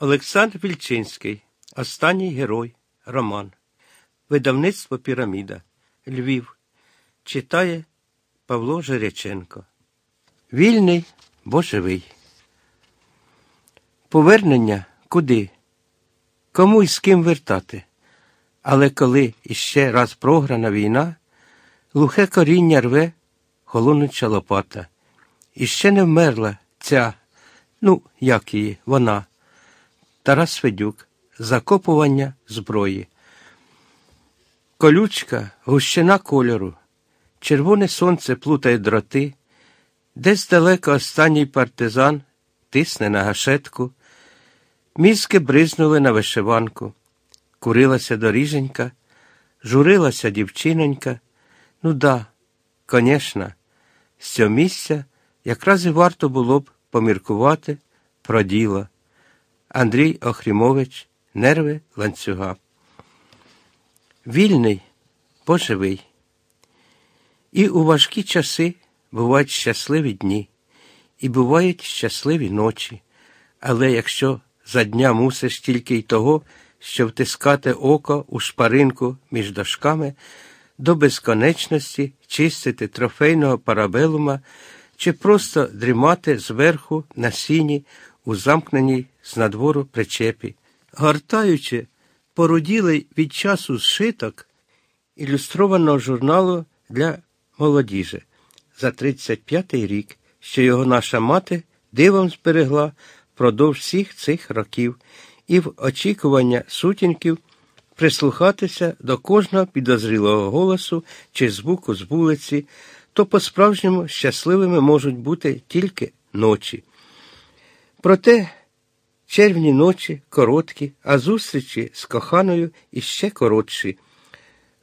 Олександр Вільчинський. Останній герой. Роман. Видавництво Піраміда. Львів. Читає Павло Жиряченко. Вільний, бо живий. Повернення куди? Кому і з ким вертати? Але коли іще раз програна війна, глухе коріння рве холонуча лопата. І ще не вмерла ця, ну, як її, вона, Тарас Федюк, закопування зброї. Колючка, гущина кольору, червоне сонце плутає дроти, десь далеко останній партизан тисне на гашетку, мізки бризнули на вишиванку, курилася доріженька, журилася дівчинонька. Ну да, конечно, з цього місця якраз і варто було б поміркувати про діло. Андрій Охрімович, нерви ланцюга. Вільний, бо живий. І у важкі часи бувають щасливі дні, і бувають щасливі ночі. Але якщо за дня мусиш тільки й того, що втискати око у шпаринку між дошками, до безконечності чистити трофейного парабелума чи просто дрімати зверху на сіні у замкненій з надвору причепі, гортаючи поруділий від часу зшиток ілюстрованого журналу для молодіжі за 35-й рік, що його наша мати дивом зберегла впродовж всіх цих років, і в очікування сутінків прислухатися до кожного підозрілого голосу чи звуку з вулиці, то по-справжньому щасливими можуть бути тільки ночі. Проте червні ночі короткі, а зустрічі з коханою іще коротші.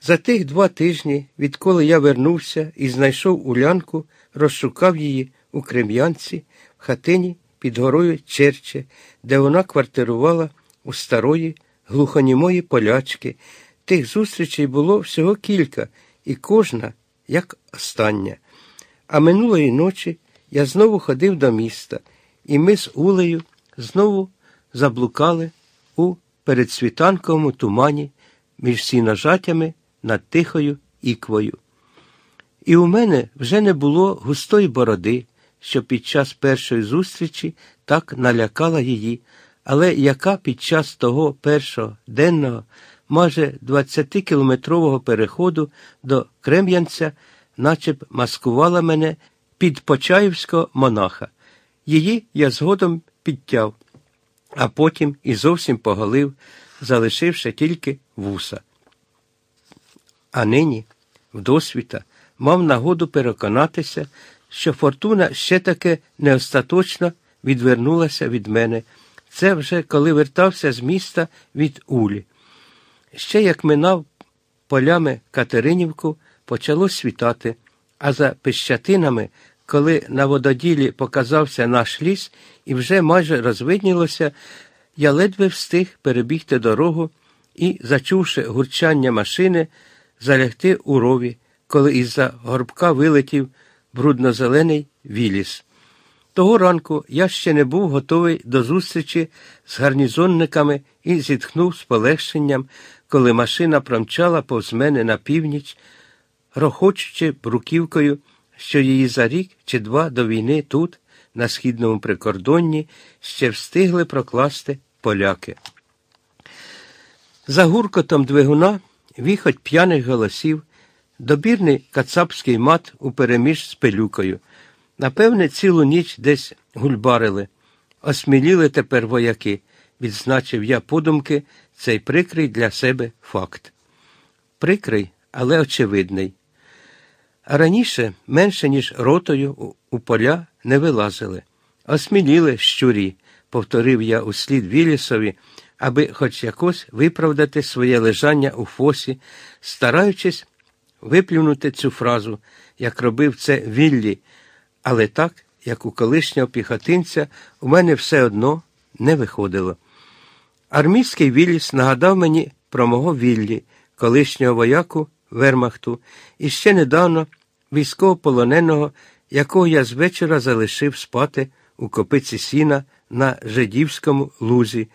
За тих два тижні, відколи я вернувся і знайшов улянку, розшукав її у Крем'янці, в хатині під горою Черче, де вона квартирувала у старої глухонімої полячки. Тих зустрічей було всього кілька, і кожна, як остання. А минулої ночі я знову ходив до міста, і ми з Улею знову заблукали у передсвітанковому тумані між сіножатями над тихою іквою. І у мене вже не було густої бороди, що під час першої зустрічі так налякала її, але яка під час того першого денного, майже 20-кілометрового переходу до Крем'янця, наче б маскувала мене під Почаївського монаха. Її я згодом підтяв, а потім і зовсім поголив, залишивши тільки вуса. А нині, вдосвіта, мав нагоду переконатися, що фортуна ще таки не остаточно відвернулася від мене. Це вже коли вертався з міста від Улі. Ще як минав полями Катеринівку, почало світати, а за пещатинами, коли на вододілі показався наш ліс і вже майже розвиднілося, я ледве встиг перебігти дорогу і, зачувши гурчання машини, залягти у рові, коли із-за горбка вилетів брудно-зелений віліс. Того ранку я ще не був готовий до зустрічі з гарнізонниками і зітхнув з полегшенням, коли машина промчала повз мене на північ, рохочучи бруківкою, що її за рік чи два до війни тут, на східному прикордонні, ще встигли прокласти поляки. За гуркотом двигуна віхоть п'яних голосів, добірний кацапський мат упереміж з пилюкою. Напевне, цілу ніч десь гульбарили. Осміліли тепер вояки, відзначив я подумки цей прикрий для себе факт. Прикрий, але очевидний. Раніше менше, ніж ротою, у поля не вилазили. Осміліли щурі, повторив я услід Вілісові, аби хоч якось виправдати своє лежання у фосі, стараючись виплюнути цю фразу, як робив це Віллі, але так, як у колишнього піхотинця, у мене все одно не виходило. Армійський Вілліс нагадав мені про мого Віллі, колишнього вояку Вермахту, і ще недавно військовополоненого, якого я з вечора залишив спати у копиці сіна на Жидівському лузі.